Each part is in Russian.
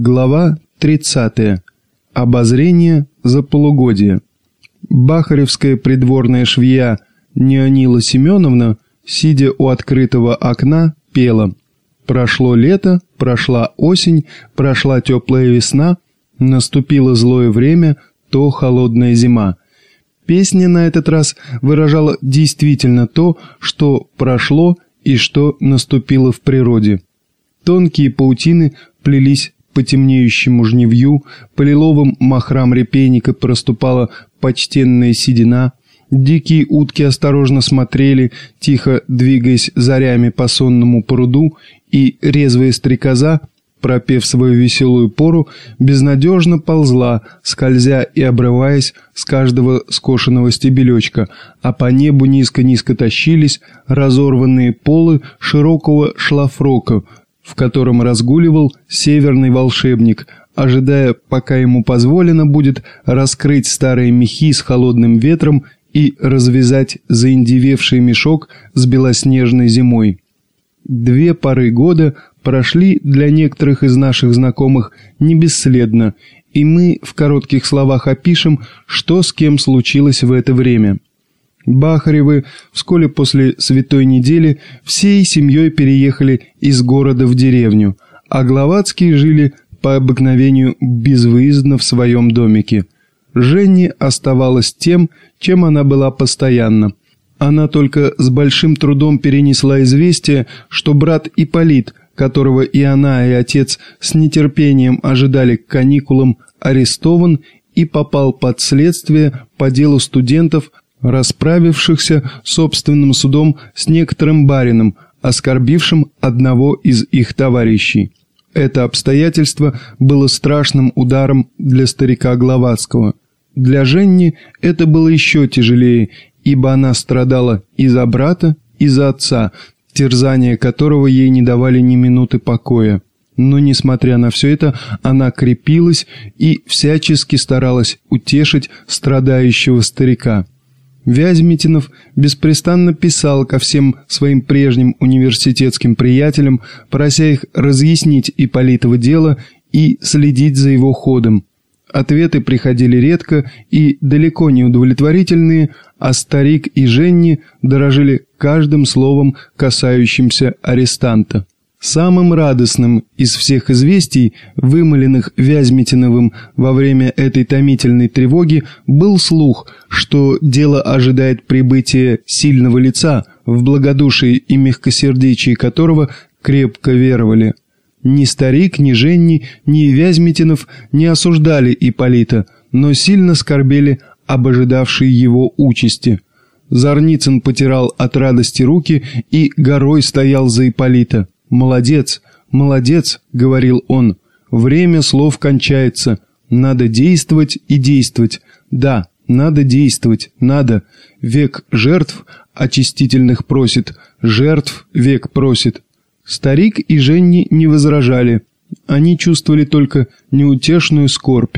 Глава 30. Обозрение за полугодие. Бахаревская придворная швея Неонила Семеновна, сидя у открытого окна, пела «Прошло лето, прошла осень, прошла теплая весна, наступило злое время, то холодная зима». Песня на этот раз выражала действительно то, что прошло и что наступило в природе. Тонкие паутины плелись по темнеющему жневью, по лиловым махрам репейника проступала почтенная седина, дикие утки осторожно смотрели, тихо двигаясь зарями по сонному пруду, и резвая стрекоза, пропев свою веселую пору, безнадежно ползла, скользя и обрываясь с каждого скошенного стебелечка, а по небу низко-низко тащились разорванные полы широкого шлафрока, в котором разгуливал северный волшебник, ожидая, пока ему позволено будет раскрыть старые мехи с холодным ветром и развязать заиндевевший мешок с белоснежной зимой. Две поры года прошли для некоторых из наших знакомых не бесследно, и мы в коротких словах опишем, что с кем случилось в это время. Бахаревы вскоре после Святой недели всей семьей переехали из города в деревню, а Гловацкие жили по обыкновению безвыездно в своем домике. Женни оставалась тем, чем она была постоянно. Она только с большим трудом перенесла известие, что брат Ипполит, которого и она, и отец с нетерпением ожидали к каникулам, арестован и попал под следствие по делу студентов расправившихся собственным судом с некоторым барином, оскорбившим одного из их товарищей. Это обстоятельство было страшным ударом для старика Гловацкого. Для Женни это было еще тяжелее, ибо она страдала и за брата, и за отца, терзания которого ей не давали ни минуты покоя. Но, несмотря на все это, она крепилась и всячески старалась утешить страдающего старика. Вязьмитинов беспрестанно писал ко всем своим прежним университетским приятелям, прося их разъяснить Ипполитово дело и следить за его ходом. Ответы приходили редко и далеко не удовлетворительные, а старик и Женни дорожили каждым словом, касающимся арестанта. Самым радостным из всех известий, вымоленных Вязьмитиновым во время этой томительной тревоги, был слух, что дело ожидает прибытия сильного лица, в благодушии и мягкосердечии которого крепко веровали. Ни старик, ни Женни, ни Вязьмитинов не осуждали Ипполита, но сильно скорбели об ожидавшей его участи. Зарницын потирал от радости руки и горой стоял за Ипполита. «Молодец, молодец», — говорил он, — «время слов кончается, надо действовать и действовать, да, надо действовать, надо, век жертв очистительных просит, жертв век просит». Старик и Женни не возражали, они чувствовали только неутешную скорбь.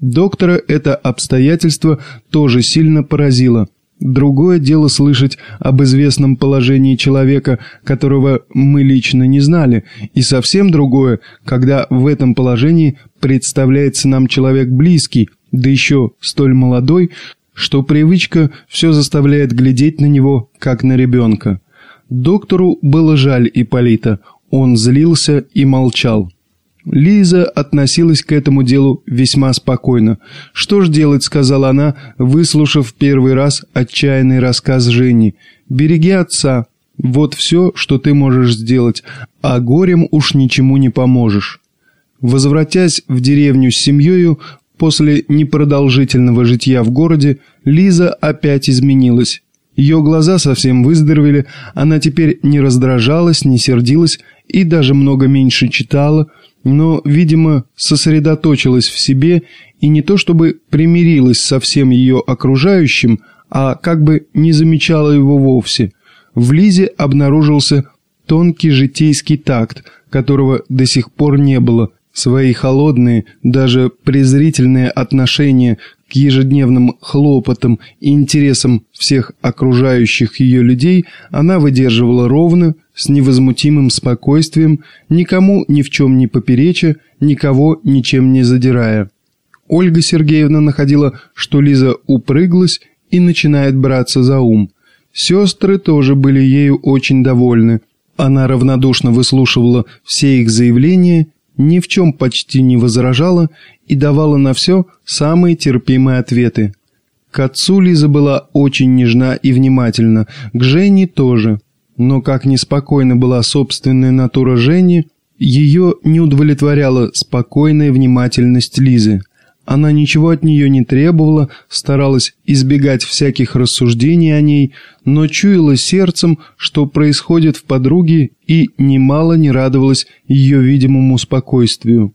Доктора это обстоятельство тоже сильно поразило. Другое дело слышать об известном положении человека, которого мы лично не знали, и совсем другое, когда в этом положении представляется нам человек близкий, да еще столь молодой, что привычка все заставляет глядеть на него, как на ребенка. Доктору было жаль Ипполита, он злился и молчал. Лиза относилась к этому делу весьма спокойно. «Что ж делать?» — сказала она, выслушав первый раз отчаянный рассказ Жени. «Береги отца. Вот все, что ты можешь сделать, а горем уж ничему не поможешь». Возвратясь в деревню с семьей, после непродолжительного житья в городе, Лиза опять изменилась. Ее глаза совсем выздоровели, она теперь не раздражалась, не сердилась и даже много меньше читала – но, видимо, сосредоточилась в себе и не то чтобы примирилась со всем ее окружающим, а как бы не замечала его вовсе. В Лизе обнаружился тонкий житейский такт, которого до сих пор не было. Свои холодные, даже презрительные отношения к ежедневным хлопотам и интересам всех окружающих ее людей она выдерживала ровно, с невозмутимым спокойствием, никому ни в чем не попереча, никого ничем не задирая. Ольга Сергеевна находила, что Лиза упрыглась и начинает браться за ум. Сестры тоже были ею очень довольны. Она равнодушно выслушивала все их заявления, ни в чем почти не возражала и давала на все самые терпимые ответы. К отцу Лиза была очень нежна и внимательна, к Жене тоже. Но как неспокойна была собственная натура Жени, ее не удовлетворяла спокойная внимательность Лизы. Она ничего от нее не требовала, старалась избегать всяких рассуждений о ней, но чуяла сердцем, что происходит в подруге, и немало не радовалась ее видимому спокойствию.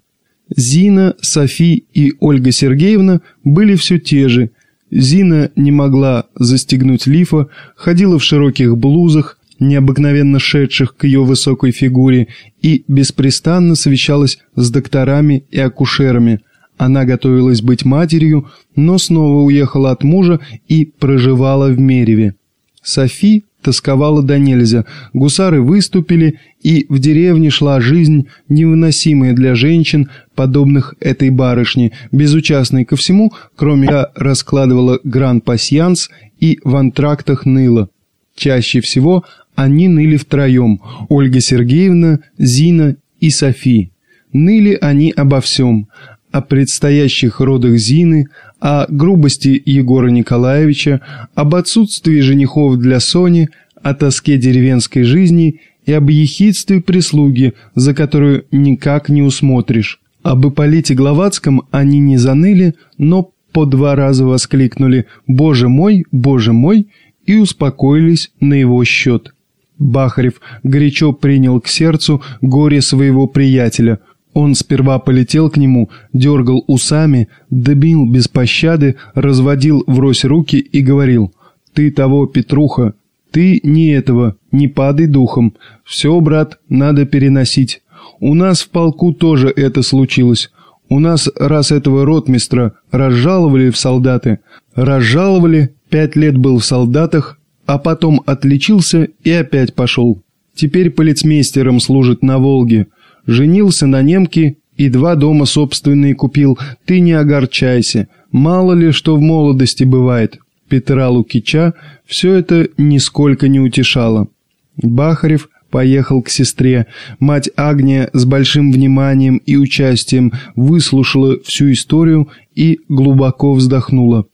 Зина, Софи и Ольга Сергеевна были все те же. Зина не могла застегнуть лифа, ходила в широких блузах, необыкновенно шедших к ее высокой фигуре, и беспрестанно совещалась с докторами и акушерами – она готовилась быть матерью, но снова уехала от мужа и проживала в Мереве. Софи тосковала до нельзя, гусары выступили, и в деревне шла жизнь, невыносимая для женщин, подобных этой барышне, безучастной ко всему, кроме я раскладывала гран-пасьянс и в антрактах ныла. Чаще всего они ныли втроем – Ольга Сергеевна, Зина и Софи. Ныли они обо всем – о предстоящих родах Зины, о грубости Егора Николаевича, об отсутствии женихов для Сони, о тоске деревенской жизни и об ехидстве прислуги, за которую никак не усмотришь. Об Ипполите Гловацком они не заныли, но по два раза воскликнули «Боже мой, Боже мой!» и успокоились на его счет. Бахарев горячо принял к сердцу горе своего приятеля – он сперва полетел к нему, дергал усами, добил без пощады, разводил врозь руки и говорил «Ты того, Петруха, ты не этого, не падай духом. Все, брат, надо переносить. У нас в полку тоже это случилось. У нас раз этого ротмистра разжаловали в солдаты. Разжаловали, пять лет был в солдатах, а потом отличился и опять пошел. Теперь полицмейстером служит на Волге. Женился на немке и два дома собственные купил. Ты не огорчайся. Мало ли, что в молодости бывает. Петра Лукича все это нисколько не утешало. Бахарев поехал к сестре. Мать Агния с большим вниманием и участием выслушала всю историю и глубоко вздохнула.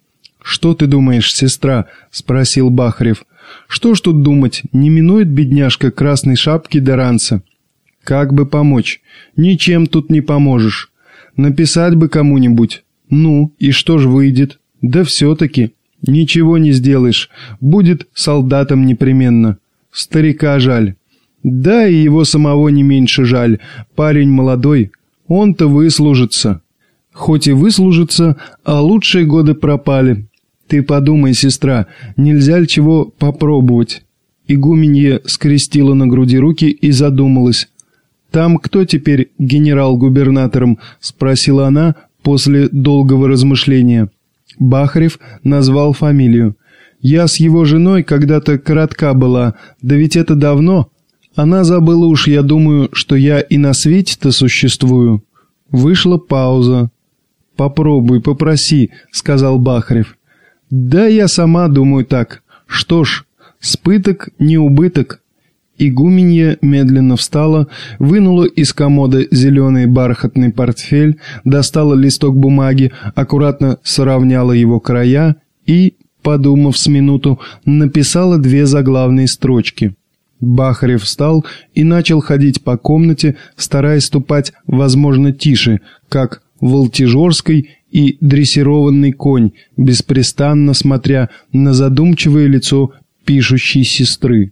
«Что ты думаешь, сестра?» – спросил Бахарев. «Что ж тут думать, не минует бедняжка красной шапки до ранца?» Как бы помочь? Ничем тут не поможешь. Написать бы кому-нибудь. Ну, и что ж выйдет? Да все-таки. Ничего не сделаешь. Будет солдатом непременно. Старика жаль. Да и его самого не меньше жаль. Парень молодой. Он-то выслужится. Хоть и выслужится, а лучшие годы пропали. Ты подумай, сестра, нельзя ли чего попробовать? Игуменье скрестила на груди руки и задумалась. «Там кто теперь генерал-губернатором?» – спросила она после долгого размышления. Бахарев назвал фамилию. «Я с его женой когда-то коротка была, да ведь это давно. Она забыла уж, я думаю, что я и на свете-то существую». Вышла пауза. «Попробуй, попроси», — сказал Бахарев. «Да я сама думаю так. Что ж, спыток не убыток. Игуменья медленно встала, вынула из комода зеленый бархатный портфель, достала листок бумаги, аккуратно сравняла его края и, подумав с минуту, написала две заглавные строчки. Бахарев встал и начал ходить по комнате, стараясь ступать, возможно, тише, как волтижерский и дрессированный конь, беспрестанно смотря на задумчивое лицо пишущей сестры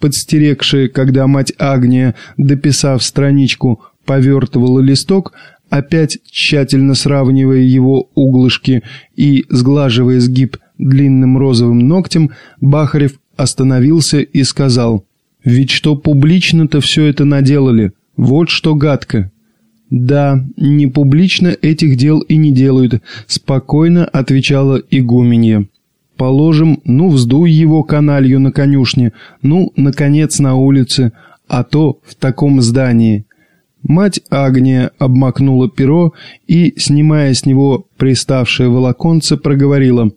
подстерегшая, когда мать Агния, дописав страничку, повертывала листок, опять тщательно сравнивая его углышки и сглаживая сгиб длинным розовым ногтем, Бахарев остановился и сказал, «Ведь что публично-то все это наделали, вот что гадко». «Да, не публично этих дел и не делают», — спокойно отвечала игуменья. Положим, ну, вздуй его каналью на конюшне, ну, наконец, на улице, а то в таком здании. Мать Агния обмакнула перо и, снимая с него приставшее волоконце, проговорила.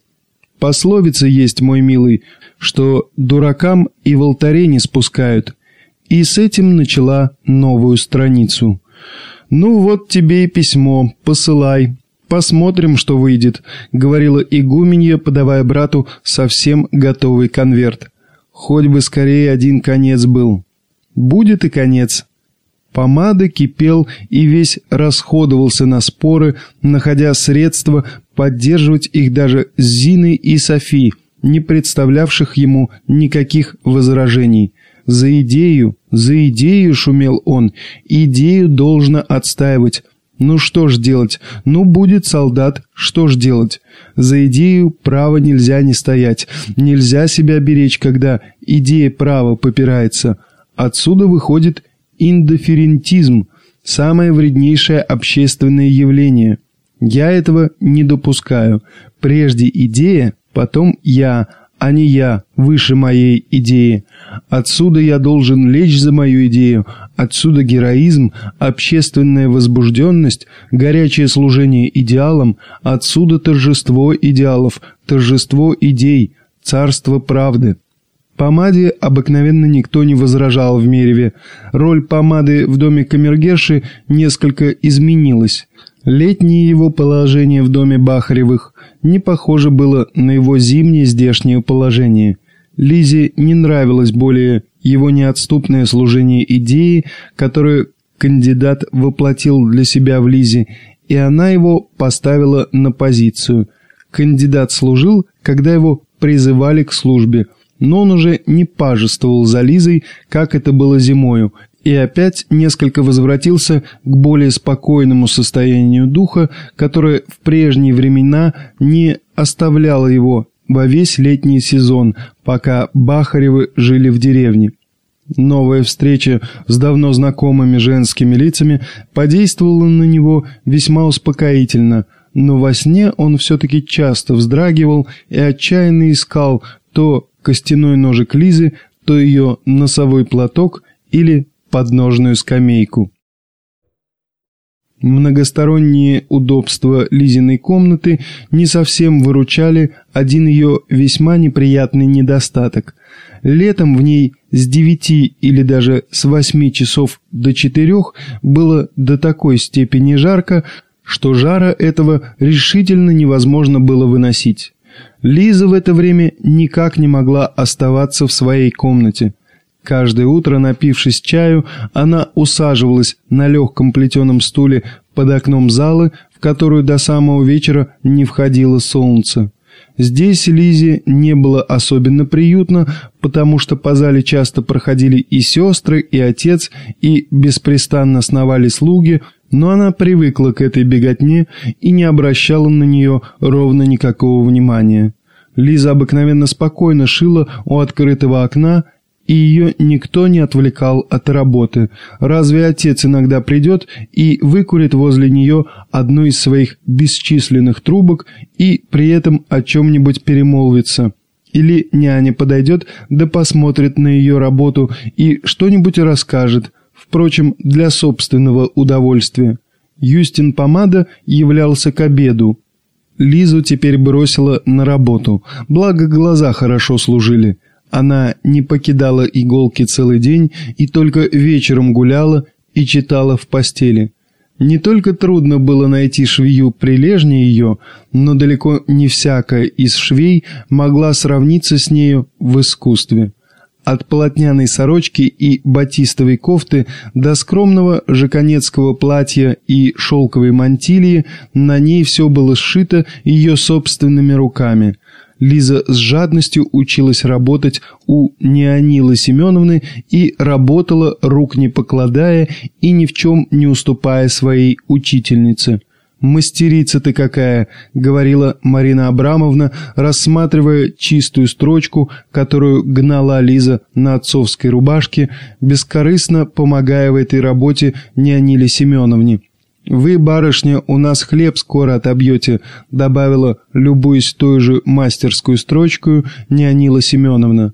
«Пословица есть, мой милый, что дуракам и в алтаре не спускают». И с этим начала новую страницу. «Ну вот тебе и письмо, посылай. «Посмотрим, что выйдет», — говорила игуменья, подавая брату совсем готовый конверт. «Хоть бы скорее один конец был». «Будет и конец». Помада кипел и весь расходовался на споры, находя средства поддерживать их даже с Зиной и Софи, не представлявших ему никаких возражений. «За идею, за идею!» — шумел он. «Идею должно отстаивать. Ну что ж делать? Ну будет солдат, что ж делать? За идею права нельзя не стоять. Нельзя себя беречь, когда идея права попирается. Отсюда выходит индифферентизм, самое вреднейшее общественное явление. Я этого не допускаю. Прежде идея, потом я – а не я, выше моей идеи. Отсюда я должен лечь за мою идею, отсюда героизм, общественная возбужденность, горячее служение идеалам, отсюда торжество идеалов, торжество идей, царство правды. Помаде обыкновенно никто не возражал в Мереве. Роль помады в доме камергерши несколько изменилась. Летнее его положение в доме Бахаревых не похоже было на его зимнее здешнее положение. Лизе не нравилось более его неотступное служение идеи, которую кандидат воплотил для себя в Лизе, и она его поставила на позицию. Кандидат служил, когда его призывали к службе, но он уже не пажествовал за Лизой, как это было зимою, и опять несколько возвратился к более спокойному состоянию духа, которое в прежние времена не оставляло его во весь летний сезон, пока Бахаревы жили в деревне. Новая встреча с давно знакомыми женскими лицами подействовала на него весьма успокоительно, но во сне он все-таки часто вздрагивал и отчаянно искал то костяной ножик Лизы, то ее носовой платок или подножную скамейку. Многосторонние удобства Лизиной комнаты не совсем выручали один ее весьма неприятный недостаток. Летом в ней с девяти или даже с восьми часов до четырех было до такой степени жарко, что жара этого решительно невозможно было выносить. Лиза в это время никак не могла оставаться в своей комнате. Каждое утро, напившись чаю, она усаживалась на легком плетеном стуле под окном залы, в которую до самого вечера не входило солнце. Здесь Лизе не было особенно приютно, потому что по зале часто проходили и сестры, и отец, и беспрестанно сновали слуги, но она привыкла к этой беготне и не обращала на нее ровно никакого внимания. Лиза обыкновенно спокойно шила у открытого окна и ее никто не отвлекал от работы. Разве отец иногда придет и выкурит возле нее одну из своих бесчисленных трубок и при этом о чем-нибудь перемолвится? Или няня подойдет да посмотрит на ее работу и что-нибудь расскажет, впрочем, для собственного удовольствия. Юстин Помада являлся к обеду. Лизу теперь бросила на работу, благо глаза хорошо служили – она не покидала иголки целый день и только вечером гуляла и читала в постели. Не только трудно было найти швею прилежнее ее, но далеко не всякая из швей могла сравниться с нею в искусстве. От полотняной сорочки и батистовой кофты до скромного жаконецкого платья и шелковой мантилии на ней все было сшито ее собственными руками – Лиза с жадностью училась работать у Неонилы Семеновны и работала, рук не покладая и ни в чем не уступая своей учительнице. «Мастерица ты какая!» — говорила Марина Абрамовна, рассматривая чистую строчку, которую гнала Лиза на отцовской рубашке, бескорыстно помогая в этой работе Неониле Семеновне. «Вы, барышня, у нас хлеб скоро отобьете», добавила, любуясь той же мастерскую строчку, Неонила Семеновна.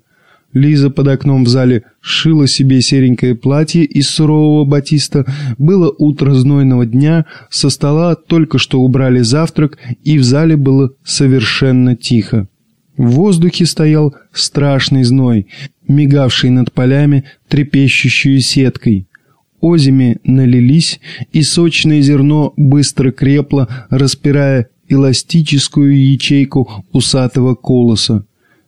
Лиза под окном в зале шила себе серенькое платье из сурового батиста. Было утро знойного дня, со стола только что убрали завтрак, и в зале было совершенно тихо. В воздухе стоял страшный зной, мигавший над полями трепещущую сеткой. Озими налились, и сочное зерно быстро крепло, распирая эластическую ячейку усатого колоса.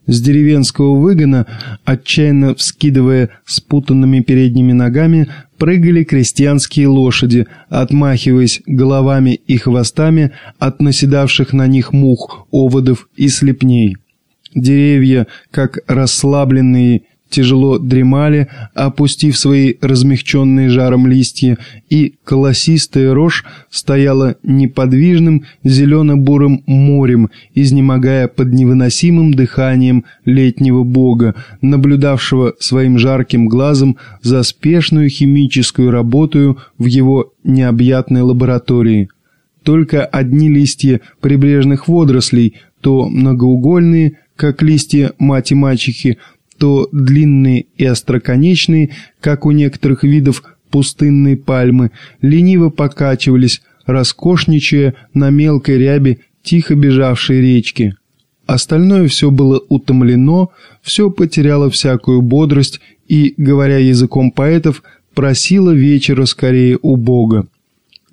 С деревенского выгона, отчаянно вскидывая спутанными передними ногами, прыгали крестьянские лошади, отмахиваясь головами и хвостами от наседавших на них мух, оводов и слепней. Деревья, как расслабленные тяжело дремали, опустив свои размягченные жаром листья, и колосистая рожь стояла неподвижным зелено-бурым морем, изнемогая под невыносимым дыханием летнего бога, наблюдавшего своим жарким глазом за спешную химическую работу в его необъятной лаборатории. Только одни листья прибрежных водорослей, то многоугольные, как листья мать-мачехи, то длинные и остроконечные, как у некоторых видов пустынной пальмы, лениво покачивались, роскошничая на мелкой рябе тихо бежавшей речки. Остальное все было утомлено, все потеряло всякую бодрость и, говоря языком поэтов, просило вечера скорее у Бога.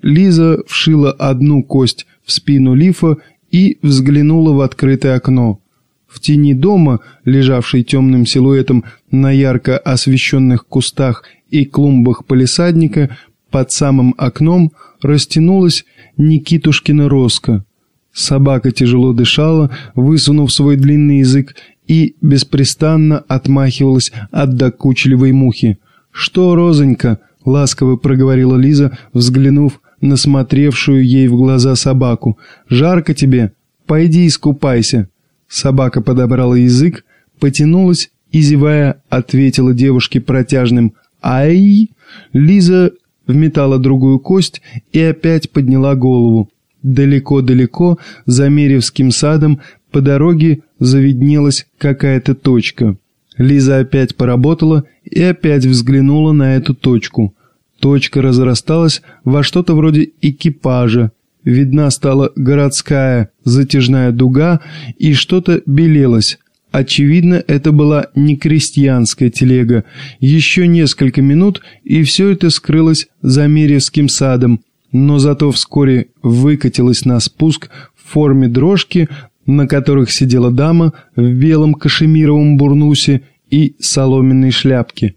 Лиза вшила одну кость в спину лифа и взглянула в открытое окно. В тени дома, лежавшей темным силуэтом на ярко освещенных кустах и клумбах полисадника, под самым окном растянулась Никитушкина роска. Собака тяжело дышала, высунув свой длинный язык, и беспрестанно отмахивалась от докучливой мухи. «Что, Розонька?» — ласково проговорила Лиза, взглянув на смотревшую ей в глаза собаку. «Жарко тебе? Пойди искупайся». Собака подобрала язык, потянулась и, зевая, ответила девушке протяжным «Ай!». Лиза вметала другую кость и опять подняла голову. Далеко-далеко, за Меревским садом, по дороге завиднелась какая-то точка. Лиза опять поработала и опять взглянула на эту точку. Точка разрасталась во что-то вроде экипажа, Видна стала городская затяжная дуга, и что-то белелось. Очевидно, это была не крестьянская телега. Еще несколько минут, и все это скрылось за Меревским садом, но зато вскоре выкатилось на спуск в форме дрожки, на которых сидела дама в белом кашемировом бурнусе и соломенной шляпке.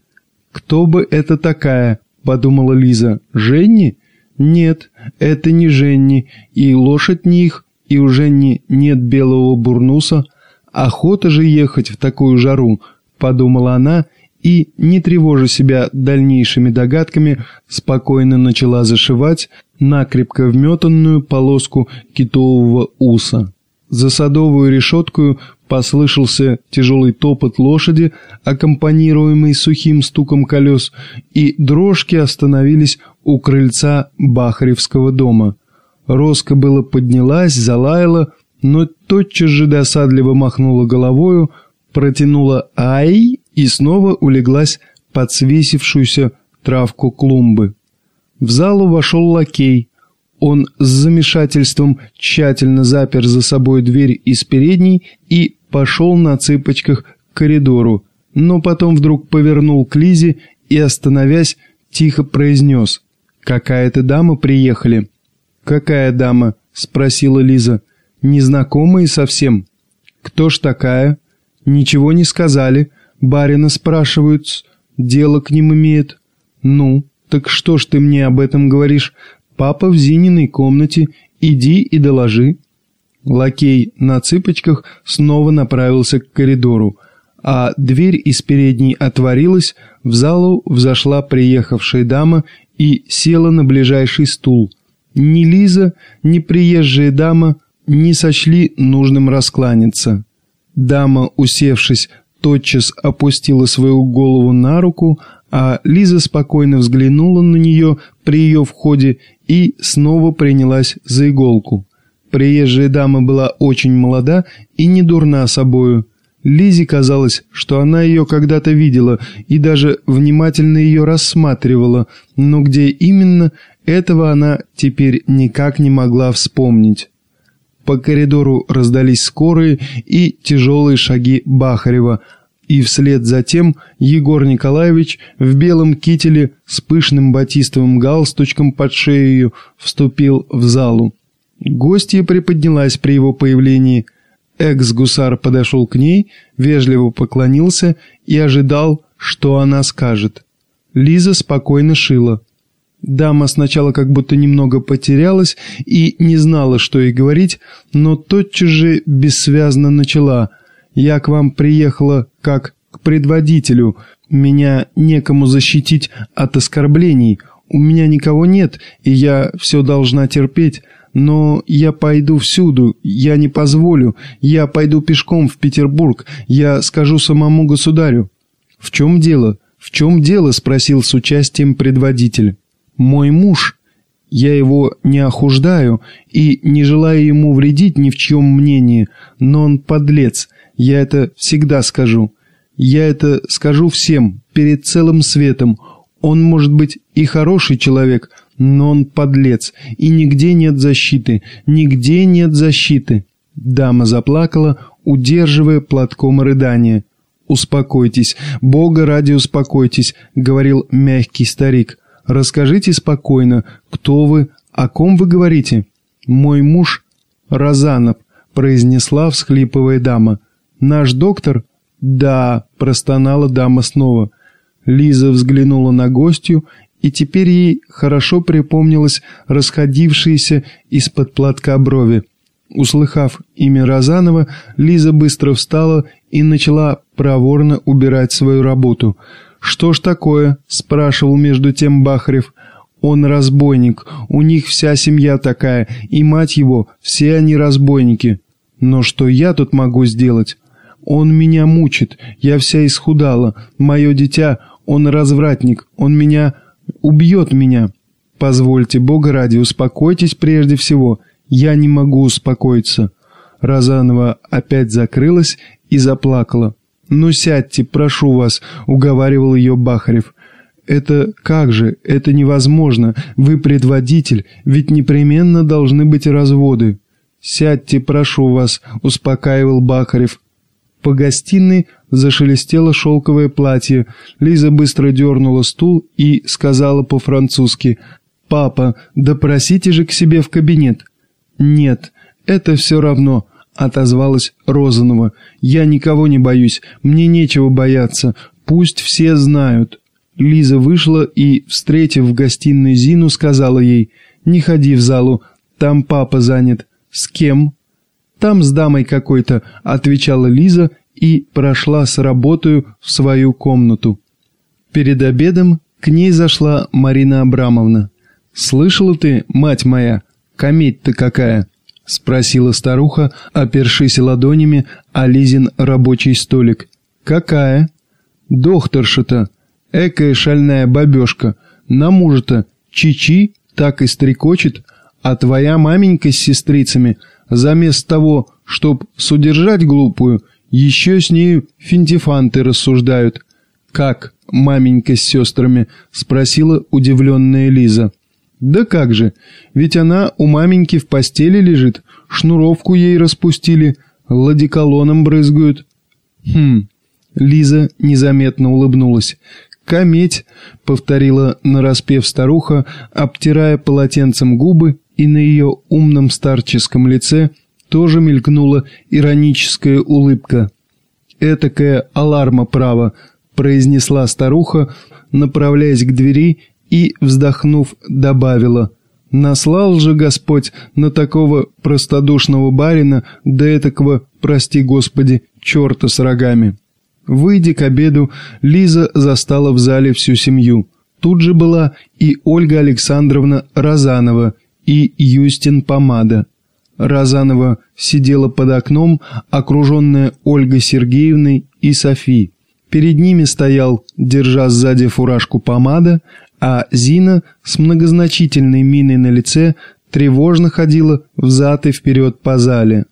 «Кто бы это такая?» – подумала Лиза. «Женни?» Нет, это не Женни, и лошадь не их, и у Женни нет белого бурнуса. Охота же ехать в такую жару, подумала она, и, не тревожа себя дальнейшими догадками, спокойно начала зашивать накрепко вметанную полоску китового уса. За садовую решеткою послышался тяжелый топот лошади, аккомпанируемый сухим стуком колес, и дрожки остановились у крыльца Бахаревского дома. Роска было поднялась, залаяла, но тотчас же досадливо махнула головою, протянула «Ай!» и снова улеглась под свесившуюся травку клумбы. В залу вошел лакей. Он с замешательством тщательно запер за собой дверь из передней и пошел на цыпочках к коридору, но потом вдруг повернул к Лизе и, остановясь, тихо произнес «Какая-то дама приехали». «Какая дама?» — спросила Лиза. «Незнакомые совсем». «Кто ж такая?» «Ничего не сказали. Барина спрашивают. Дело к ним имеет». «Ну, так что ж ты мне об этом говоришь? Папа в Зининой комнате. Иди и доложи». Лакей на цыпочках снова направился к коридору, а дверь из передней отворилась, в залу взошла приехавшая дама и села на ближайший стул. Ни Лиза, ни приезжая дама не сочли нужным раскланяться. Дама, усевшись, тотчас опустила свою голову на руку, а Лиза спокойно взглянула на нее при ее входе и снова принялась за иголку. Приезжая дама была очень молода и не дурна собою. Лизе казалось, что она ее когда-то видела и даже внимательно ее рассматривала, но где именно, этого она теперь никак не могла вспомнить. По коридору раздались скорые и тяжелые шаги Бахарева, и вслед за тем Егор Николаевич в белом кителе с пышным батистовым галстучком под шею вступил в залу. Гостья приподнялась при его появлении. Экс-гусар подошел к ней, вежливо поклонился и ожидал, что она скажет. Лиза спокойно шила. Дама сначала как будто немного потерялась и не знала, что ей говорить, но тотчас же бессвязно начала. «Я к вам приехала как к предводителю. Меня некому защитить от оскорблений. У меня никого нет, и я все должна терпеть. Но я пойду всюду, я не позволю. Я пойду пешком в Петербург, я скажу самому государю». «В чем дело? В чем дело?» – спросил с участием предводитель. «Мой муж». Я его не охуждаю и не желаю ему вредить ни в чьем мнении, но он подлец, я это всегда скажу. Я это скажу всем, перед целым светом. Он может быть и хороший человек, но он подлец, и нигде нет защиты, нигде нет защиты». Дама заплакала, удерживая платком рыдание. «Успокойтесь, Бога ради успокойтесь», — говорил мягкий старик. «Расскажите спокойно, кто вы, о ком вы говорите?» «Мой муж Розанов», — произнесла, всхлипывая дама. «Наш доктор?» «Да», — простонала дама снова. Лиза взглянула на гостью и теперь ей хорошо припомнилось расходившиеся из-под платка брови. Услыхав имя Розанова, Лиза быстро встала и начала проворно убирать свою работу. «Что ж такое?» – спрашивал между тем Бахарев. «Он разбойник, у них вся семья такая, и мать его, все они разбойники. Но что я тут могу сделать? Он меня мучит, я вся исхудала, мое дитя, он развратник, он меня убьет меня. Позвольте, Бога ради, успокойтесь прежде всего. Я не могу успокоиться». Розанова опять закрылась и заплакала. «Ну сядьте, прошу вас», — уговаривал ее Бахарев. «Это как же? Это невозможно. Вы предводитель, ведь непременно должны быть разводы». «Сядьте, прошу вас», — успокаивал Бахарев. По гостиной зашелестело шелковое платье. Лиза быстро дернула стул и сказала по-французски «Папа, допросите же к себе в кабинет». «Нет, это все равно», — отозвалась Розанова. «Я никого не боюсь, мне нечего бояться, пусть все знают». Лиза вышла и, встретив в гостиной Зину, сказала ей «Не ходи в залу, там папа занят». «С кем?» «Там с дамой какой-то», — отвечала Лиза и прошла с работою в свою комнату. Перед обедом к ней зашла Марина Абрамовна. «Слышала ты, мать моя, кометь-то какая?» — спросила старуха, опершись ладонями о Лизин рабочий столик. «Какая?» «Докторша-то, экая шальная бабешка, на мужа-то чичи так и стрекочет, а твоя маменька с сестрицами — заместо того, чтоб судержать глупую, еще с нею финтифанты рассуждают. «Как, маменька с сестрами?» — спросила удивленная Лиза. «Да как же, ведь она у маменьки в постели лежит, шнуровку ей распустили, ладиколоном брызгают». «Хм...» — Лиза незаметно улыбнулась. «Кометь», — повторила нараспев старуха, обтирая полотенцем губы и на ее умном старческом лице тоже мелькнула ироническая улыбка. «Этакая аларма право», — произнесла старуха, направляясь к двери и, вздохнув, добавила. «Наслал же Господь на такого простодушного барина, да этакого, прости Господи, черта с рогами». Выйдя к обеду, Лиза застала в зале всю семью. Тут же была и Ольга Александровна Розанова, и Юстин Помада. Розанова сидела под окном, окруженная Ольгой Сергеевной и Софи. Перед ними стоял, держа сзади фуражку помада, а Зина с многозначительной миной на лице тревожно ходила взад и вперед по зале.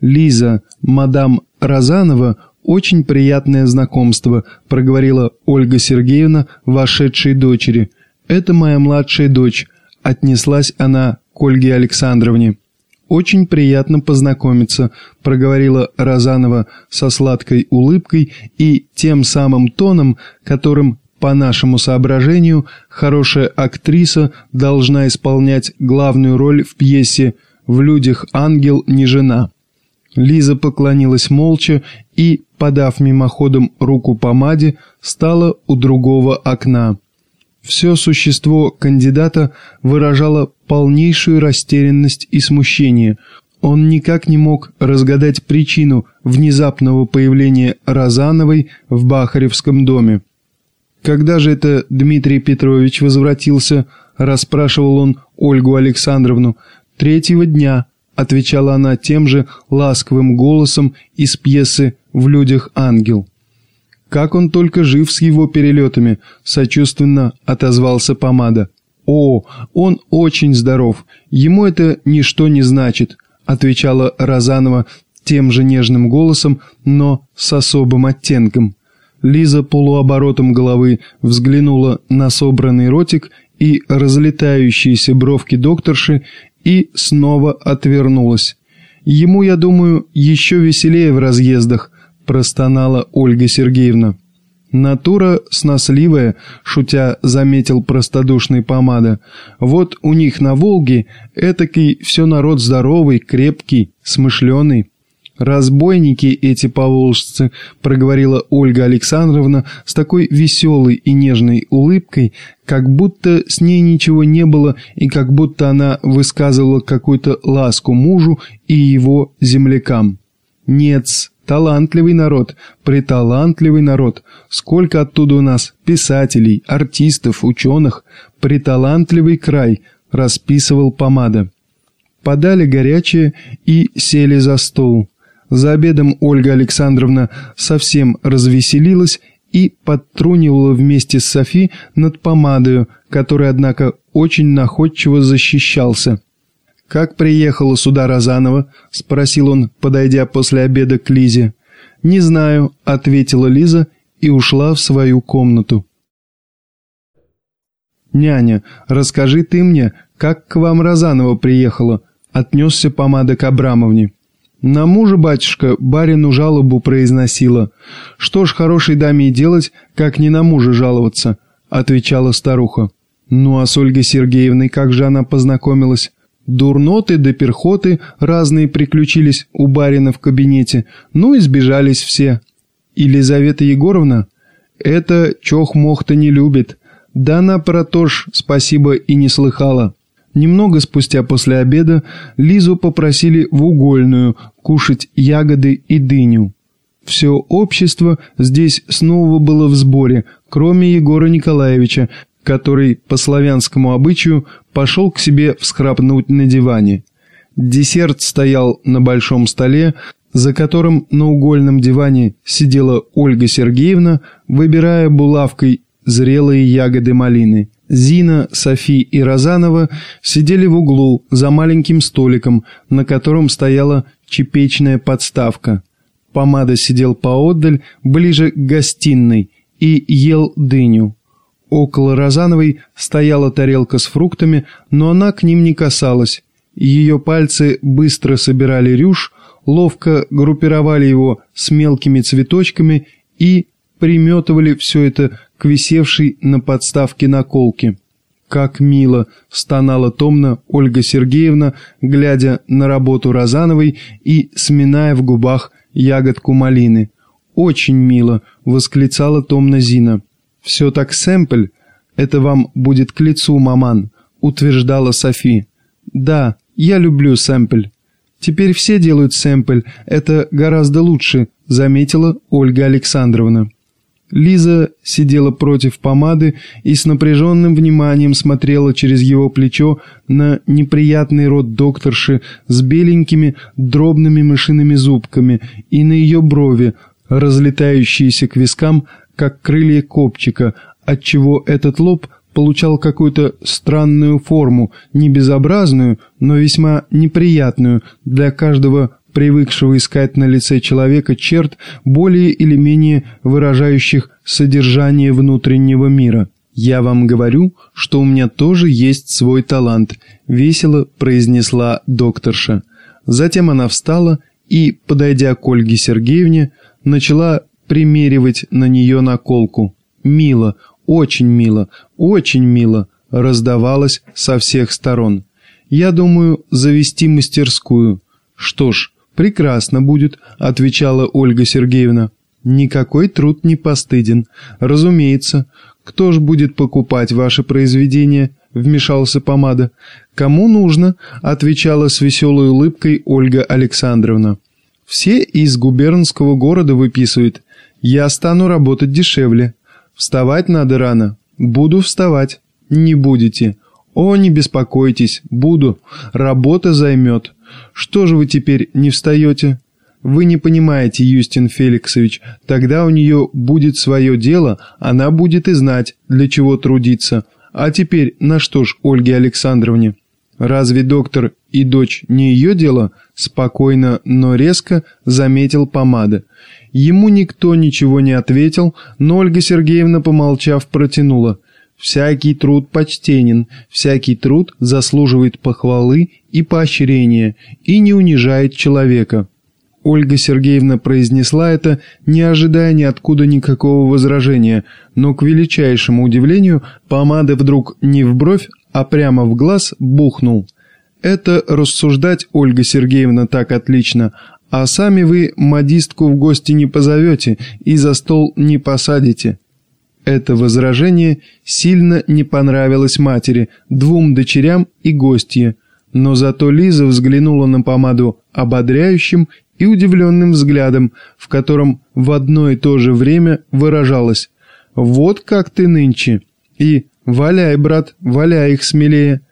«Лиза, мадам Розанова, очень приятное знакомство», проговорила Ольга Сергеевна, вошедшей дочери. «Это моя младшая дочь», отнеслась она к Ольге Александровне. «Очень приятно познакомиться», — проговорила Розанова со сладкой улыбкой и тем самым тоном, которым по нашему соображению, хорошая актриса должна исполнять главную роль в пьесе «В людях ангел не жена». Лиза поклонилась молча и, подав мимоходом руку помаде, стала у другого окна. Все существо кандидата выражало полнейшую растерянность и смущение. Он никак не мог разгадать причину внезапного появления Розановой в Бахаревском доме. «Когда же это Дмитрий Петрович возвратился?» – расспрашивал он Ольгу Александровну. «Третьего дня», – отвечала она тем же ласковым голосом из пьесы «В людях ангел». «Как он только жив с его перелетами», – сочувственно отозвался помада. «О, он очень здоров. Ему это ничто не значит», – отвечала Розанова тем же нежным голосом, но с особым оттенком. Лиза полуоборотом головы взглянула на собранный ротик и разлетающиеся бровки докторши и снова отвернулась. «Ему, я думаю, еще веселее в разъездах», – простонала Ольга Сергеевна. «Натура сносливая», – шутя заметил простодушный помада. «Вот у них на Волге этакий все народ здоровый, крепкий, смышленый». «Разбойники эти поволжцы», — проговорила Ольга Александровна с такой веселой и нежной улыбкой, как будто с ней ничего не было и как будто она высказывала какую-то ласку мужу и его землякам. «Нет, талантливый народ, приталантливый народ. Сколько оттуда у нас писателей, артистов, ученых. Приталантливый край», — расписывал помада. Подали горячее и сели за стол. За обедом Ольга Александровна совсем развеселилась и подтрунивала вместе с Софи над помадою, который, однако, очень находчиво защищался. «Как приехала сюда Розанова?» – спросил он, подойдя после обеда к Лизе. «Не знаю», – ответила Лиза и ушла в свою комнату. «Няня, расскажи ты мне, как к вам Розанова приехала?» – отнесся помада к Абрамовне. На мужа, батюшка, барину жалобу произносила. Что ж хорошей даме и делать, как не на мужа жаловаться, отвечала старуха. Ну а с Ольгой Сергеевной как же она познакомилась? Дурноты да перхоты разные приключились у барина в кабинете, ну и сбежались все. Елизавета Егоровна? Это чох-мох-то не любит. Да она про то ж спасибо и не слыхала. Немного спустя после обеда Лизу попросили в угольную кушать ягоды и дыню. Все общество здесь снова было в сборе, кроме Егора Николаевича, который по славянскому обычаю пошел к себе всхрапнуть на диване. Десерт стоял на большом столе, за которым на угольном диване сидела Ольга Сергеевна, выбирая булавкой зрелые ягоды малины. Зина, Софи и Розанова сидели в углу за маленьким столиком, на котором стояла чепечная подставка. Помада сидел поотдаль, ближе к гостиной, и ел дыню. Около Розановой стояла тарелка с фруктами, но она к ним не касалась. Ее пальцы быстро собирали рюш, ловко группировали его с мелкими цветочками и приметывали все это к висевшей на подставке наколке. «Как мило!» – стонала томно Ольга Сергеевна, глядя на работу Розановой и сминая в губах ягодку малины. «Очень мило!» – восклицала томно Зина. «Все так сэмпль? Это вам будет к лицу, маман!» – утверждала Софи. «Да, я люблю сэмпль». «Теперь все делают сэмпль, это гораздо лучше», – заметила Ольга Александровна. Лиза сидела против помады и с напряженным вниманием смотрела через его плечо на неприятный рот докторши с беленькими дробными мышиными зубками и на ее брови, разлетающиеся к вискам, как крылья копчика, отчего этот лоб получал какую-то странную форму, не безобразную, но весьма неприятную для каждого привыкшего искать на лице человека черт, более или менее выражающих содержание внутреннего мира. «Я вам говорю, что у меня тоже есть свой талант», — весело произнесла докторша. Затем она встала и, подойдя к Ольге Сергеевне, начала примеривать на нее наколку. «Мило, очень мило, очень мило», раздавалось со всех сторон. «Я думаю завести мастерскую». «Что ж, прекрасно будет», — отвечала Ольга Сергеевна. «Никакой труд не постыден. Разумеется. Кто ж будет покупать ваши произведения?» — вмешался помада. «Кому нужно?» — отвечала с веселой улыбкой Ольга Александровна. «Все из губернского города выписывают. Я стану работать дешевле. Вставать надо рано. Буду вставать. Не будете. О, не беспокойтесь. Буду. Работа займет. Что же вы теперь не встаете?» Вы не понимаете, Юстин Феликсович, тогда у нее будет свое дело, она будет и знать, для чего трудиться. А теперь на что ж Ольге Александровне? Разве доктор и дочь не ее дело? Спокойно, но резко заметил помада. Ему никто ничего не ответил, но Ольга Сергеевна, помолчав, протянула. Всякий труд почтенен, всякий труд заслуживает похвалы и поощрения и не унижает человека. Ольга Сергеевна произнесла это, не ожидая ниоткуда никакого возражения, но, к величайшему удивлению, помада вдруг не в бровь, а прямо в глаз бухнул. «Это рассуждать, Ольга Сергеевна, так отлично, а сами вы модистку в гости не позовете и за стол не посадите». Это возражение сильно не понравилось матери, двум дочерям и гостье, но зато Лиза взглянула на помаду ободряющим и удивленным взглядом, в котором в одно и то же время выражалось «Вот как ты нынче!» и «Валяй, брат, валяй их смелее!»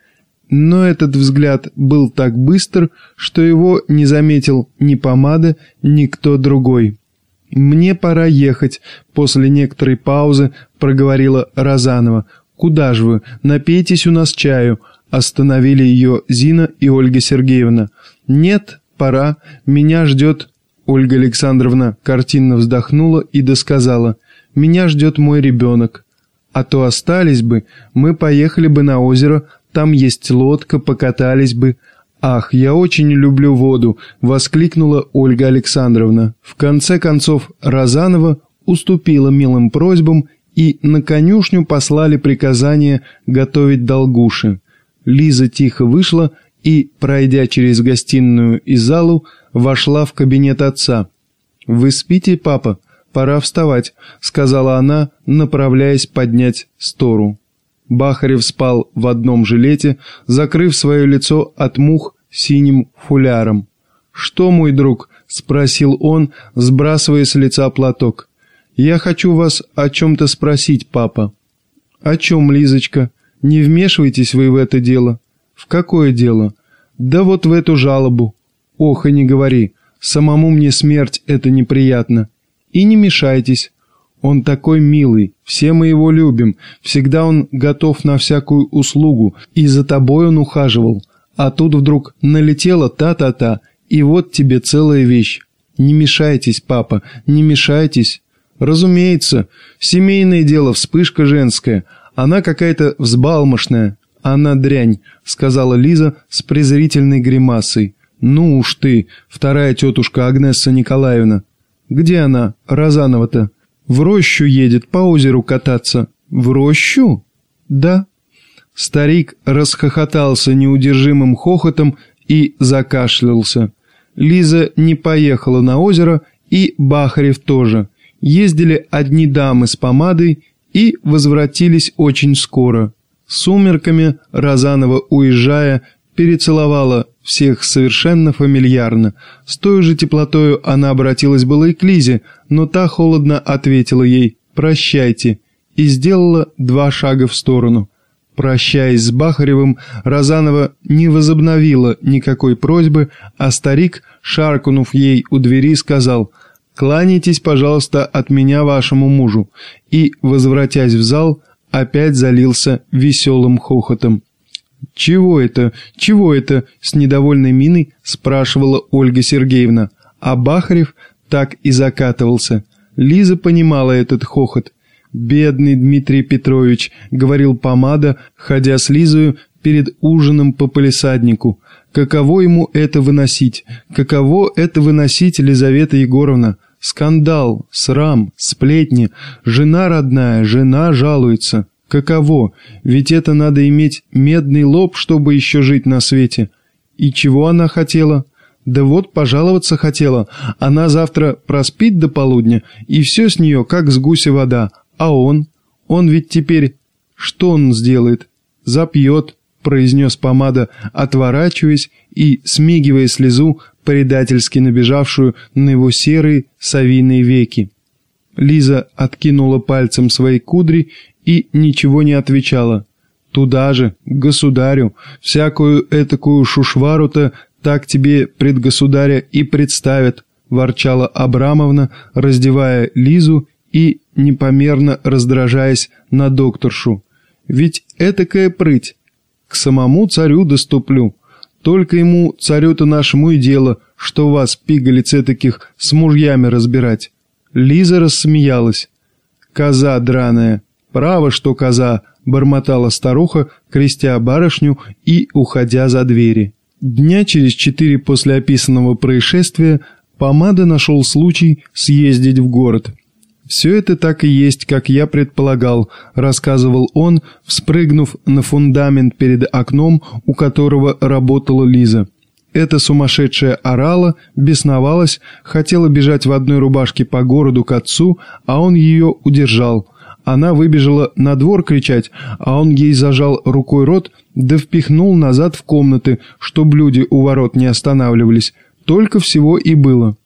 Но этот взгляд был так быстр, что его не заметил ни помада, ни кто другой. «Мне пора ехать», — после некоторой паузы проговорила Розанова. «Куда же вы? Напейтесь у нас чаю», — остановили ее Зина и Ольга Сергеевна. «Нет, пора, меня ждет...» Ольга Александровна картинно вздохнула и досказала. «Меня ждет мой ребенок. А то остались бы, мы поехали бы на озеро, там есть лодка, покатались бы». «Ах, я очень люблю воду!» — воскликнула Ольга Александровна. В конце концов, Розанова уступила милым просьбам и на конюшню послали приказание готовить долгуши. Лиза тихо вышла и, пройдя через гостиную и залу, вошла в кабинет отца. «Вы спите, папа? Пора вставать», — сказала она, направляясь поднять стору. Бахарев спал в одном жилете, закрыв свое лицо от мух синим фуляром. «Что, мой друг?» — спросил он, сбрасывая с лица платок. «Я хочу вас о чем-то спросить, папа». «О чем, Лизочка? Не вмешивайтесь вы в это дело». «В какое дело?» «Да вот в эту жалобу». «Ох, и не говори. Самому мне смерть это неприятно». «И не мешайтесь. Он такой милый, все мы его любим, всегда он готов на всякую услугу, и за тобой он ухаживал. А тут вдруг налетела та-та-та, и вот тебе целая вещь. Не мешайтесь, папа, не мешайтесь. Разумеется, семейное дело, вспышка женская, она какая-то взбалмошная, «Она дрянь», — сказала Лиза с презрительной гримасой. «Ну уж ты, вторая тетушка Агнесса Николаевна». «Где она, Розанова-то?» «В рощу едет, по озеру кататься». «В рощу?» «Да». Старик расхохотался неудержимым хохотом и закашлялся. Лиза не поехала на озеро, и Бахарев тоже. Ездили одни дамы с помадой и возвратились очень скоро. Сумерками Розанова, уезжая, перецеловала всех совершенно фамильярно. С той же теплотою она обратилась была и к Лизе, но та холодно ответила ей «прощайте» и сделала два шага в сторону. Прощаясь с Бахаревым, Розанова не возобновила никакой просьбы, а старик, шаркнув ей у двери, сказал «Кланяйтесь, пожалуйста, от меня вашему мужу» и, возвратясь в зал, опять залился веселым хохотом. «Чего это? Чего это?» — с недовольной миной спрашивала Ольга Сергеевна. А Бахарев так и закатывался. Лиза понимала этот хохот. «Бедный Дмитрий Петрович», — говорил помада, ходя с Лизою перед ужином по полисаднику. «Каково ему это выносить? Каково это выносить, Елизавета Егоровна? Скандал, срам, сплетни. Жена родная, жена жалуется. Каково? Ведь это надо иметь медный лоб, чтобы еще жить на свете. И чего она хотела?» Да вот, пожаловаться хотела. Она завтра проспит до полудня, и все с нее, как с гуся вода. А он? Он ведь теперь... Что он сделает? Запьет, произнес помада, отворачиваясь и смигивая слезу, предательски набежавшую на его серые совиные веки. Лиза откинула пальцем свои кудри и ничего не отвечала. Туда же, к государю, всякую этакую шушвару-то так тебе пред государя и представят», – ворчала Абрамовна, раздевая Лизу и непомерно раздражаясь на докторшу. «Ведь этакая прыть. К самому царю доступлю. Только ему, царю-то нашему и дело, что вас, пигалиц таких, с мужьями разбирать». Лиза рассмеялась. «Коза драная. Право, что коза», – бормотала старуха, крестя барышню и уходя за двери. Дня через четыре после описанного происшествия Помада нашел случай съездить в город. «Все это так и есть, как я предполагал», – рассказывал он, вспрыгнув на фундамент перед окном, у которого работала Лиза. Эта сумасшедшая орала, бесновалась, хотела бежать в одной рубашке по городу к отцу, а он ее удержал. Она выбежала на двор кричать, а он ей зажал рукой рот, да впихнул назад в комнаты, чтоб люди у ворот не останавливались. Только всего и было.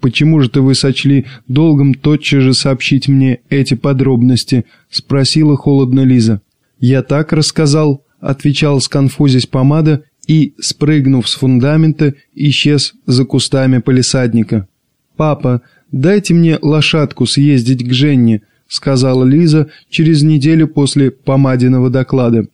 «Почему же ты вы сочли долгом тотчас же сообщить мне эти подробности?» — спросила холодно Лиза. «Я так рассказал», — отвечал сконфузясь помада и, спрыгнув с фундамента, исчез за кустами полисадника. «Папа, дайте мне лошадку съездить к Женне», — сказала Лиза через неделю после помадиного доклада.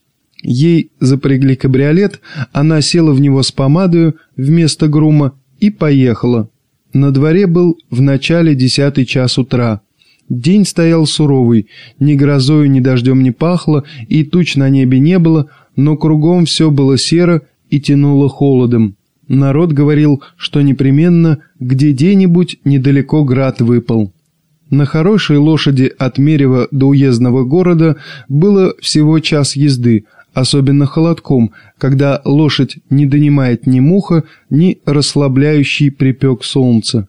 Ей запрягли кабриолет, она села в него с помадою вместо грума и поехала. На дворе был в начале десятый час утра. День стоял суровый, ни грозою, ни дождем не пахло, и туч на небе не было, но кругом все было серо и тянуло холодом. Народ говорил, что непременно где-нибудь недалеко град выпал. На хорошей лошади от Мерева до уездного города было всего час езды, особенно холодком, когда лошадь не донимает ни муха, ни расслабляющий припек солнца.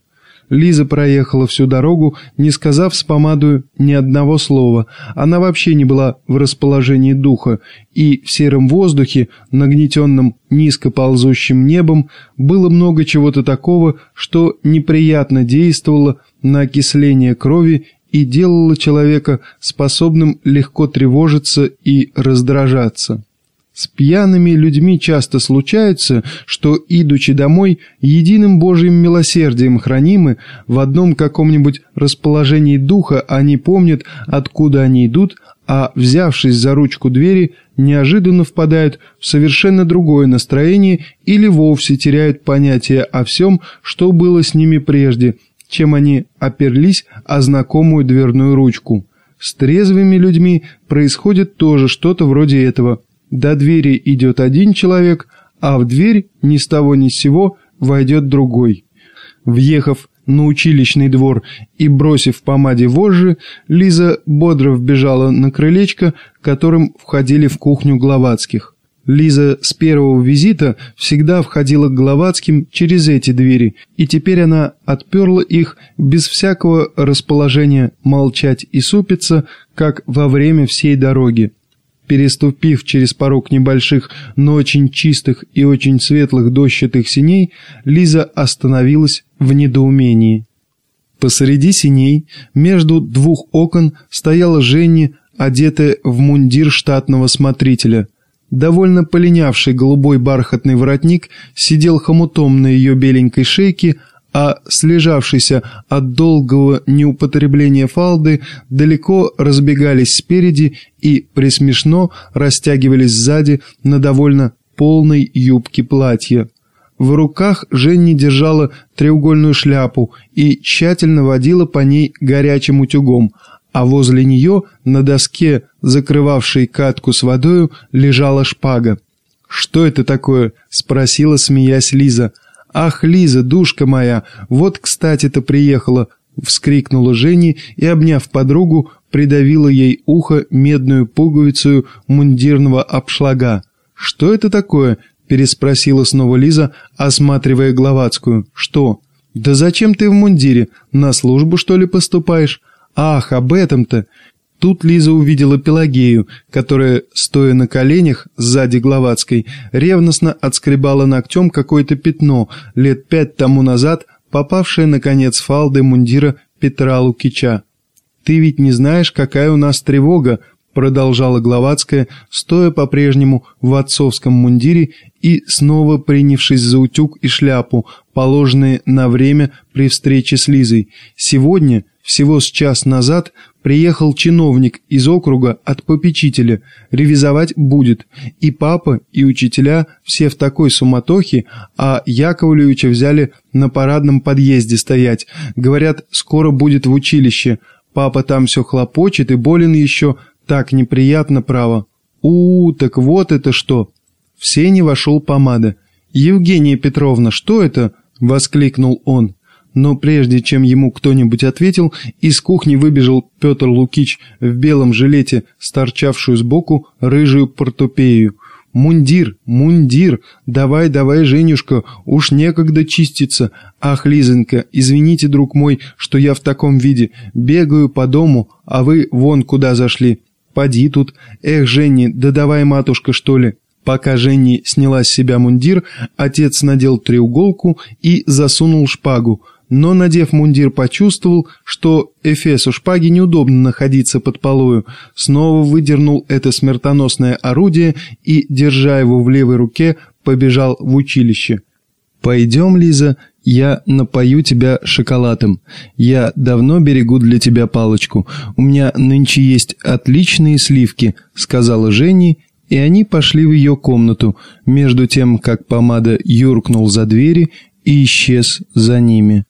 Лиза проехала всю дорогу, не сказав с помадою ни одного слова. Она вообще не была в расположении духа, и в сером воздухе, нагнетенном низко ползущим небом, было много чего-то такого, что неприятно действовало на окисление крови и делало человека способным легко тревожиться и раздражаться. С пьяными людьми часто случается, что, идучи домой, единым Божьим милосердием хранимы, в одном каком-нибудь расположении духа они помнят, откуда они идут, а, взявшись за ручку двери, неожиданно впадают в совершенно другое настроение или вовсе теряют понятие о всем, что было с ними прежде – чем они оперлись о знакомую дверную ручку. С трезвыми людьми происходит тоже что-то вроде этого. До двери идет один человек, а в дверь ни с того ни с сего войдет другой. Въехав на училищный двор и бросив помаде вожжи, Лиза бодро вбежала на крылечко, которым входили в кухню Гловацких. Лиза с первого визита всегда входила к Гловацким через эти двери, и теперь она отперла их без всякого расположения молчать и супиться, как во время всей дороги. Переступив через порог небольших, но очень чистых и очень светлых дощатых синей, Лиза остановилась в недоумении. Посреди синей, между двух окон, стояла Женни, одетая в мундир штатного смотрителя – Довольно полинявший голубой бархатный воротник сидел хомутом на ее беленькой шейке, а слежавшиеся от долгого неупотребления фалды далеко разбегались спереди и присмешно растягивались сзади на довольно полной юбке платья. В руках Женни держала треугольную шляпу и тщательно водила по ней горячим утюгом, а возле нее на доске, закрывавшей катку с водою, лежала шпага. «Что это такое?» — спросила, смеясь Лиза. «Ах, Лиза, душка моя, вот, кстати-то, приехала!» — вскрикнула Женни и, обняв подругу, придавила ей ухо медную пуговицу мундирного обшлага. «Что это такое?» — переспросила снова Лиза, осматривая Гловацкую. «Что? Да зачем ты в мундире? На службу, что ли, поступаешь?» «Ах, об этом-то!» Тут Лиза увидела Пелагею, которая, стоя на коленях сзади Гловацкой, ревностно отскребала ногтем какое-то пятно, лет пять тому назад попавшее на конец фалды мундира Петра Лукича. «Ты ведь не знаешь, какая у нас тревога», продолжала Гловацкая, стоя по-прежнему в отцовском мундире и снова принявшись за утюг и шляпу, положенные на время при встрече с Лизой. «Сегодня...» Всего с час назад приехал чиновник из округа от попечителя, ревизовать будет. И папа, и учителя все в такой суматохе, а Яковлевича взяли на парадном подъезде стоять. Говорят, скоро будет в училище. Папа там все хлопочет и болен еще, так неприятно, право. у, -у так вот это что!» В сене вошел помада. «Евгения Петровна, что это?» — воскликнул он. Но прежде чем ему кто-нибудь ответил, из кухни выбежал Петр Лукич в белом жилете, сторчавшую сбоку рыжую портупею. «Мундир, мундир! Давай, давай, Женюшка, уж некогда чиститься! Ах, Лизонька, извините, друг мой, что я в таком виде. Бегаю по дому, а вы вон куда зашли. Поди тут. Эх, Женни, да давай, матушка, что ли!» Пока Женни сняла с себя мундир, отец надел треуголку и засунул шпагу – но, надев мундир, почувствовал, что Эфесу шпаги неудобно находиться под полою, снова выдернул это смертоносное орудие и, держа его в левой руке, побежал в училище. «Пойдем, Лиза, я напою тебя шоколадом. Я давно берегу для тебя палочку. У меня нынче есть отличные сливки», — сказала Женни, и они пошли в ее комнату, между тем, как помада юркнул за двери и исчез за ними.